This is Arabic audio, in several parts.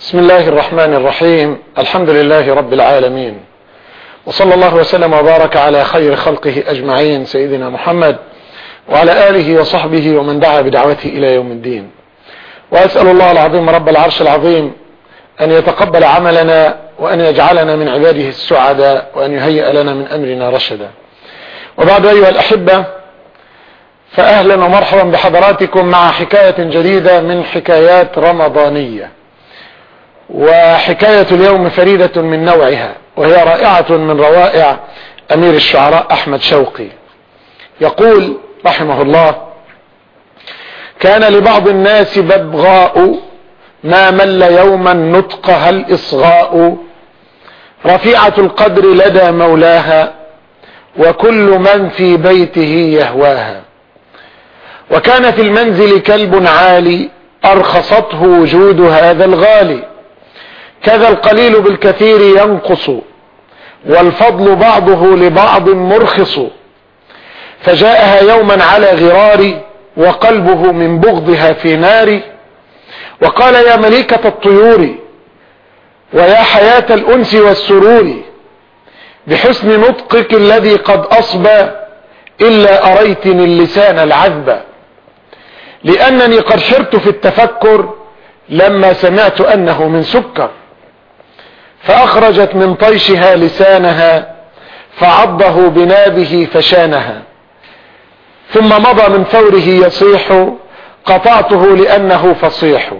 بسم الله الرحمن الرحيم. الحمد لله رب العالمين. وصلى الله وسلم وبارك على خير خلقه أجمعين سيدنا محمد وعلى آله وصحبه ومن دعا بدعوته إلى يوم الدين. وأسأل الله العظيم رب العرش العظيم أن يتقبل عملنا وأن يجعلنا من عباده السعداء وأن يهيئ لنا من أمرنا رشدا. وبعد أيها الأحبة فأهلا ومرحبا بحضراتكم مع حكاية جديدة من حكايات رمضانية. وحكاية اليوم فريدة من نوعها وهي رائعة من روائع أمير الشعراء أحمد شوقي. يقول رحمه الله كان لبعض الناس ببغاء ما مل يوما نطقها الإصغاء رفيعة القدر لدى مولاها وكل من في بيته يهواها. وكان في المنزل كلب عالي أرخصته وجود هذا الغالي. كذا القليل بالكثير ينقص والفضل بعضه لبعض مرخص. فجاءها يوما على غرار وقلبه من بغضها في نار. وقال يا مليكة الطيور ويا حياة الأنس والسرور بحسن نطقك الذي قد أصبى إلا أريتني اللسان العذب. لأنني قد حرت في التفكر لما سمعت أنه من سكر. فأخرجت من طيشها لسانها فعضه بنابه فشانها. ثم مضى من فوره يصيح قطعته لأنه فصيح.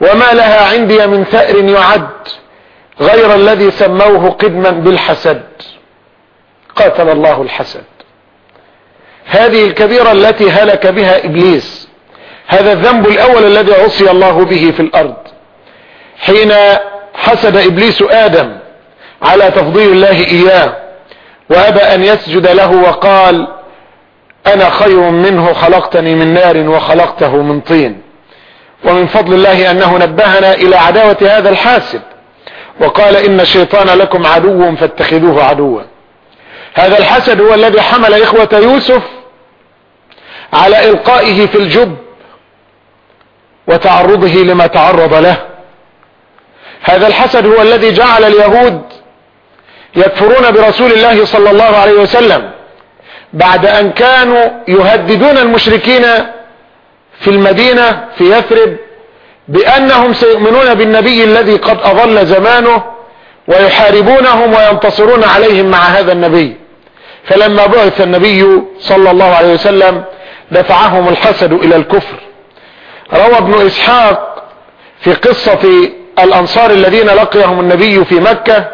وما لها عندي من ثأر يعد غير الذي سموه قدما بالحسد. قاتل الله الحسد. هذه الكبيرة التي هلك بها إبليس هذا الذنب الأول الذي عصي الله به في الأرض. حين حسد إبليس آدم على تفضيل الله إياه وأبى أن يسجد له وقال أنا خير منه خلقتني من نار وخلقته من طين. ومن فضل الله أنه نبهنا إلى عداوة هذا الحاسد. وقال إن الشيطان لكم عدو فاتخذوه عدوا. هذا الحسد هو الذي حمل إخوة يوسف على إلقائه في الجب وتعرضه لما تعرض له. هذا الحسد هو الذي جعل اليهود يكفرون برسول الله صلى الله عليه وسلم بعد أن كانوا يهددون المشركين في المدينة في يثرب بأنهم سيؤمنون بالنبي الذي قد أضل زمانه ويحاربونهم وينتصرون عليهم مع هذا النبي. فلما بعث النبي صلى الله عليه وسلم دفعهم الحسد إلى الكفر. روى ابن إسحاق في قصة الأنصار الذين لقيهم النبي في مكة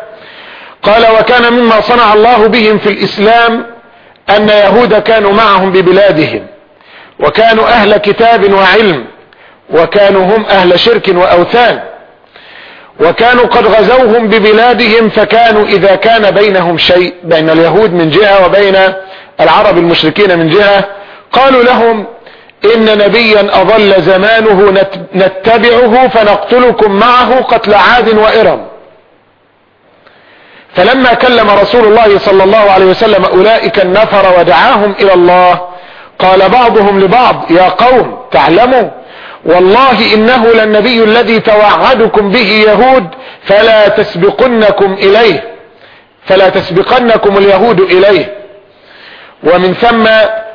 قال وكان مما صنع الله بهم في الإسلام أن يهود كانوا معهم ببلادهم وكانوا أهل كتاب وعلم وكانوا هم أهل شرك وأوثان وكانوا قد غزوهم ببلادهم فكانوا إذا كان بينهم شيء بين اليهود من جهة وبين العرب المشركين من جهة قالوا لهم إن نبيا أضل زمانه نتبعه فنقتلكم معه قتل عاد وإرم. فلما كلم رسول الله صلى الله عليه وسلم أولئك النفر ودعاهم إلى الله قال بعضهم لبعض يا قوم تعلموا والله إنه للنبي الذي توعدكم به يهود فلا تسبقنكم إليه فلا تسبقنكم اليهود إليه. ومن ثم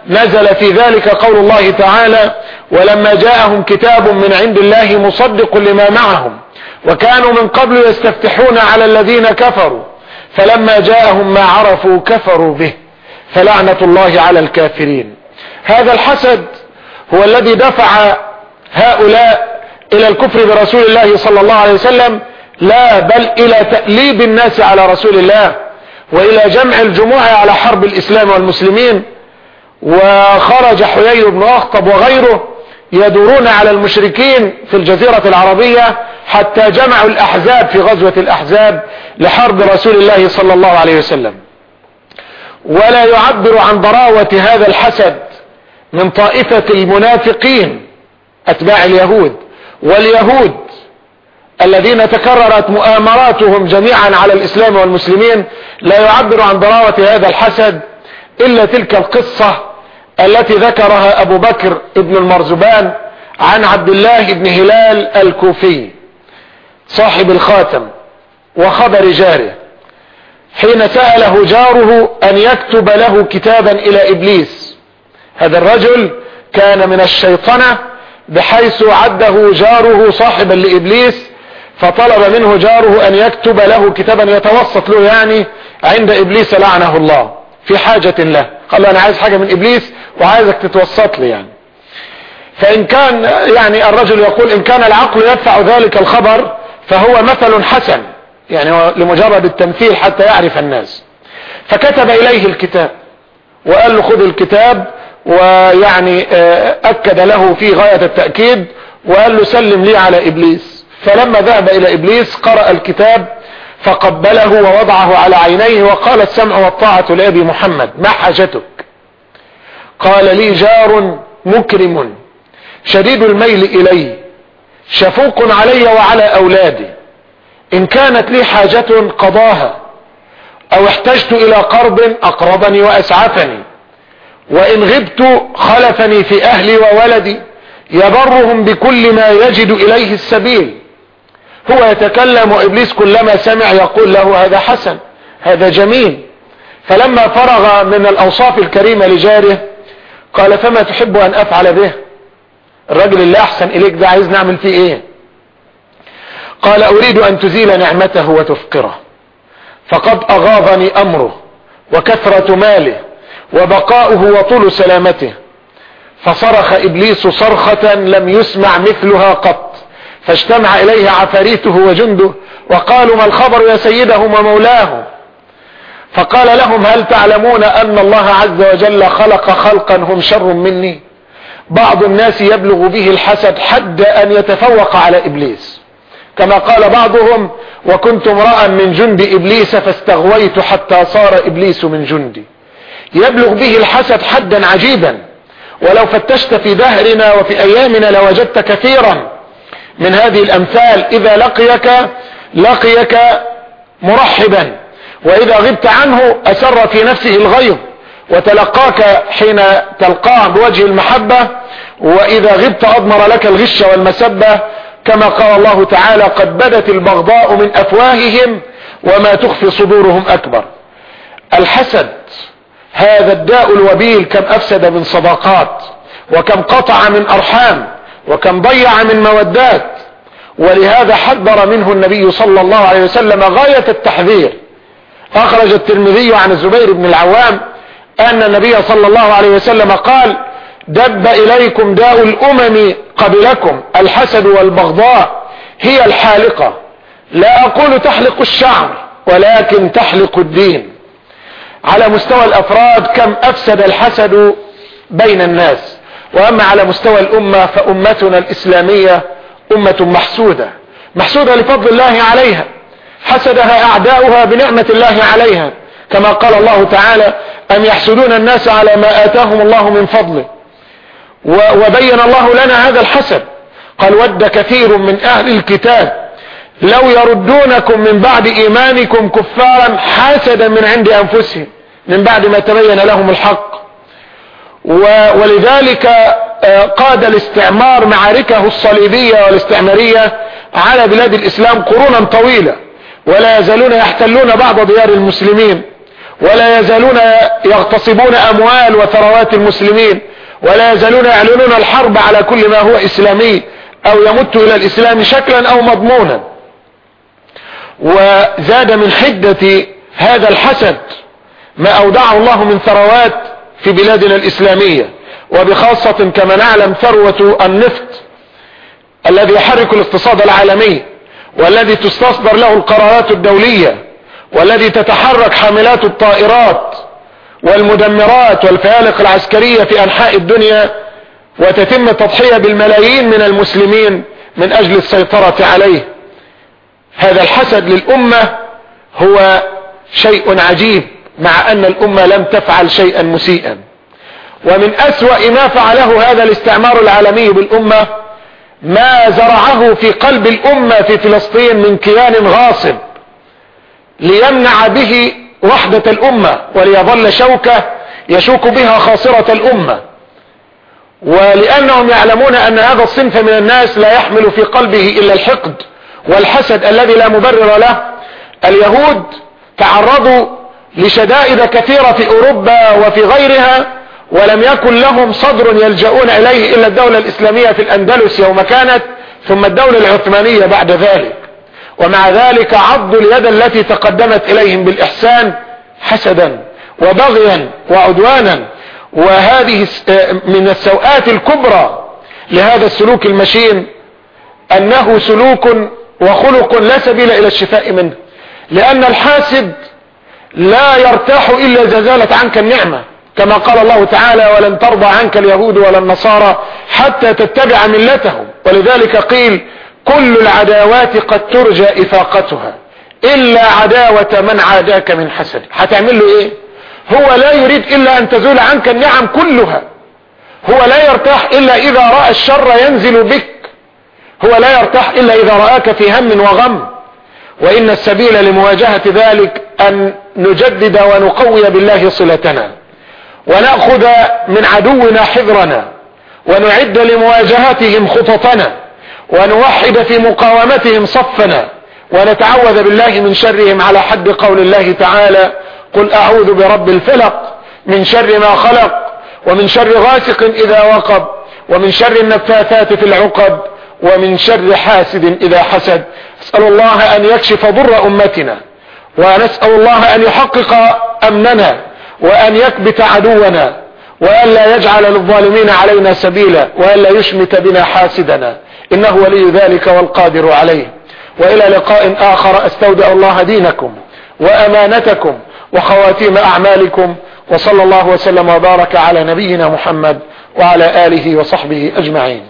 نزل في ذلك قول الله تعالى ولما جاءهم كتاب من عند الله مصدق لما معهم وكانوا من قبل يستفتحون على الذين كفروا فلما جاءهم ما عرفوا كفروا به فلعنة الله على الكافرين. هذا الحسد هو الذي دفع هؤلاء إلى الكفر برسول الله صلى الله عليه وسلم لا بل إلى تأليب الناس على رسول الله وإلى جمع الجموع على حرب الإسلام والمسلمين وخرج حيي بن أخطب وغيره يدورون على المشركين في الجزيرة العربية حتى جمعوا الأحزاب في غزوة الأحزاب لحرب رسول الله صلى الله عليه وسلم. ولا يعبر عن ضراوة هذا الحسد من طائفة المنافقين أتباع اليهود واليهود الذين تكررت مؤامراتهم جميعا على الإسلام والمسلمين لا يعبر عن ضراوة هذا الحسد إلا تلك القصة التي ذكرها أبو بكر ابن المرزبان عن عبد الله بن هلال الكوفي صاحب الخاتم وخبر جاره حين سأله جاره أن يكتب له كتابا إلى إبليس. هذا الرجل كان من الشيطنة بحيث عده جاره صاحبا لإبليس فطلب منه جاره أن يكتب له كتابا يتوسط له يعني عند إبليس لعنه الله في حاجة له. قال له أنا عايز حاجة من إبليس وعايزك تتوسط لي يعني. فإن كان يعني الرجل يقول إن كان العقل يدفع ذلك الخبر فهو مثل حسن. يعني لمجرد التمثيل حتى يعرف الناس. فكتب إليه الكتاب وقال له خذ الكتاب. ويعني آه، أكد له في غاية التأكيد وقال له سلم لي على إبليس. فلما ذهب إلى إبليس قرأ الكتاب فقبله ووضعه على عينيه وقال السمع والطاعة لأبي محمد ما حاجتك؟ قال لي جار مكرم شديد الميل إلي شفوق علي وعلى أولادي. إن كانت لي حاجة قضاها أو احتجت إلى قرب أقربني وأسعفني. وإن غبت خلفني في أهلي وولدي يبرهم بكل ما يجد إليه السبيل. هو يتكلم وإبليس كلما سمع يقول له هذا حسن هذا جميل. فلما فرغ من الأوصاف الكريمة لجاره قال فما تحب أن أفعل به؟ الرجل اللي أحسن إليك ده عايز نعمل فيه إيه؟ قال أريد أن تزيل نعمته وتفقره. فقد أغاظني أمره وكثرة ماله وبقاؤه وطول سلامته. فصرخ إبليس صرخة لم يسمع مثلها قط. فاجتمع إليه عفاريته وجنده وقالوا ما الخبر يا سيدهم ومولاه فقال لهم هل تعلمون أن الله عز وجل خلق خلقا هم شر مني؟ بعض الناس يبلغ به الحسد حد أن يتفوق على إبليس. كما قال بعضهم وكنت امرأ من جند إبليس فاستغويت حتى صار إبليس من جندي. يبلغ به الحسد حدا عجيبا ولو فتشت في دهرنا وفي أيامنا لوجدت كثيرا. من هذه الأمثال إذا لقيك لقيك مرحبا وإذا غبت عنه أسر في نفسه الغيظ وتلقاك حين تلقاه بوجه المحبة وإذا غبت أضمر لك الغش والمسبة كما قال الله تعالى قد بدت البغضاء من أفواههم وما تخفي صدورهم أكبر. الحسد هذا الداء الوبيل كم أفسد من صداقات وكم قطع من أرحام وكم ضيع من مودات. ولهذا حذر منه النبي صلى الله عليه وسلم غاية التحذير. أخرج الترمذي عن الزبير بن العوام أن النبي صلى الله عليه وسلم قال دب إليكم داء الأمم قبلكم الحسد والبغضاء هي الحالقة. لا أقول تحلق الشعر ولكن تحلق الدين. على مستوى الأفراد كم أفسد الحسد بين الناس. وأما على مستوى الأمة فأمتنا الإسلامية أمة محسودة محسودة لفضل الله عليها حسدها أعداؤها بنعمة الله عليها كما قال الله تعالى أم يحسدون الناس على ما آتاهم الله من فضله؟ وبين الله لنا هذا الحسد. قال ود كثير من أهل الكتاب لو يردونكم من بعد إيمانكم كفارا حسدا من عند أنفسهم من بعد ما تبين لهم الحق. ولذلك آه، قاد الاستعمار معاركه الصليبية والاستعمارية على بلاد الإسلام قرونا طويلة ولا يزالون يحتلون بعض ديار المسلمين ولا يزالون يغتصبون أموال وثروات المسلمين ولا يزالون يعلنون الحرب على كل ما هو إسلامي أو يمت إلى الإسلام شكلا أو مضمونا. وزاد من حدة هذا الحسد ما أودعه الله من ثروات في بلادنا الإسلامية وبخاصة كما نعلم ثروة النفط الذي يحرك الاقتصاد العالمي والذي تستصدر له القرارات الدولية والذي تتحرك حاملات الطائرات والمدمرات والفيالق العسكرية في أنحاء الدنيا وتتم التضحية بالملايين من المسلمين من أجل السيطرة عليه. هذا الحسد للأمة هو شيء عجيب. مع أن الأمة لم تفعل شيئا مسيئا. ومن أسوأ ما فعله هذا الاستعمار العالمي بالأمة ما زرعه في قلب الأمة في فلسطين من كيان غاصب ليمنع به وحدة الأمة وليظل شوكة يشوك بها خاصرة الأمة. ولأنهم يعلمون أن هذا الصنف من الناس لا يحمل في قلبه إلا الحقد والحسد الذي لا مبرر له. اليهود تعرضوا لشدائد كثيرة في أوروبا وفي غيرها ولم يكن لهم صدر يلجؤون إليه إلا الدولة الإسلامية في الأندلس يوم كانت ثم الدولة العثمانية بعد ذلك. ومع ذلك عضوا اليد التي تقدمت إليهم بالإحسان حسدا وبغيا وعدوانا. وهذه من السوءات الكبرى لهذا السلوك المشين أنه سلوك وخلق لا سبيل إلى الشفاء منه لأن الحاسد لا يرتاح إلا إذا زالت عنك النعمة كما قال الله تعالى ولن ترضى عنك اليهود ولا النصارى حتى تتبع ملتهم ولذلك قيل كل العداوات قد ترجى إفاقتها إلا عداوة من عاداك من حسد هتعمل له إيه؟ هو لا يريد إلا أن تزول عنك النعم كلها. هو لا يرتاح إلا إذا رأى الشر ينزل بك. هو لا يرتاح إلا إذا رآك في هم وغم. وإن السبيل لمواجهة ذلك أن نجدد ونقوي بالله صلتنا ونأخذ من عدونا حذرنا ونعد لمواجهتهم خططنا ونوحد في مقاومتهم صفنا ونتعوذ بالله من شرهم على حد قول الله تعالى قل أعوذ برب الفلق من شر ما خلق ومن شر غاسق إذا وقب ومن شر النفاثات في العقد ومن شر حاسد إذا حسد. أسأل الله أن يكشف ضر أمتنا. ونسأل الله أن يحقق أمننا وأن يكبت عدونا وأن لا يجعل للظالمين علينا سبيلا وأن لا يشمت بنا حاسدنا. إنه ولي ذلك والقادر عليه. وإلى لقاء آخر أستودع الله دينكم وأمانتكم وخواتيم أعمالكم وصلى الله وسلم وبارك على نبينا محمد وعلى آله وصحبه أجمعين.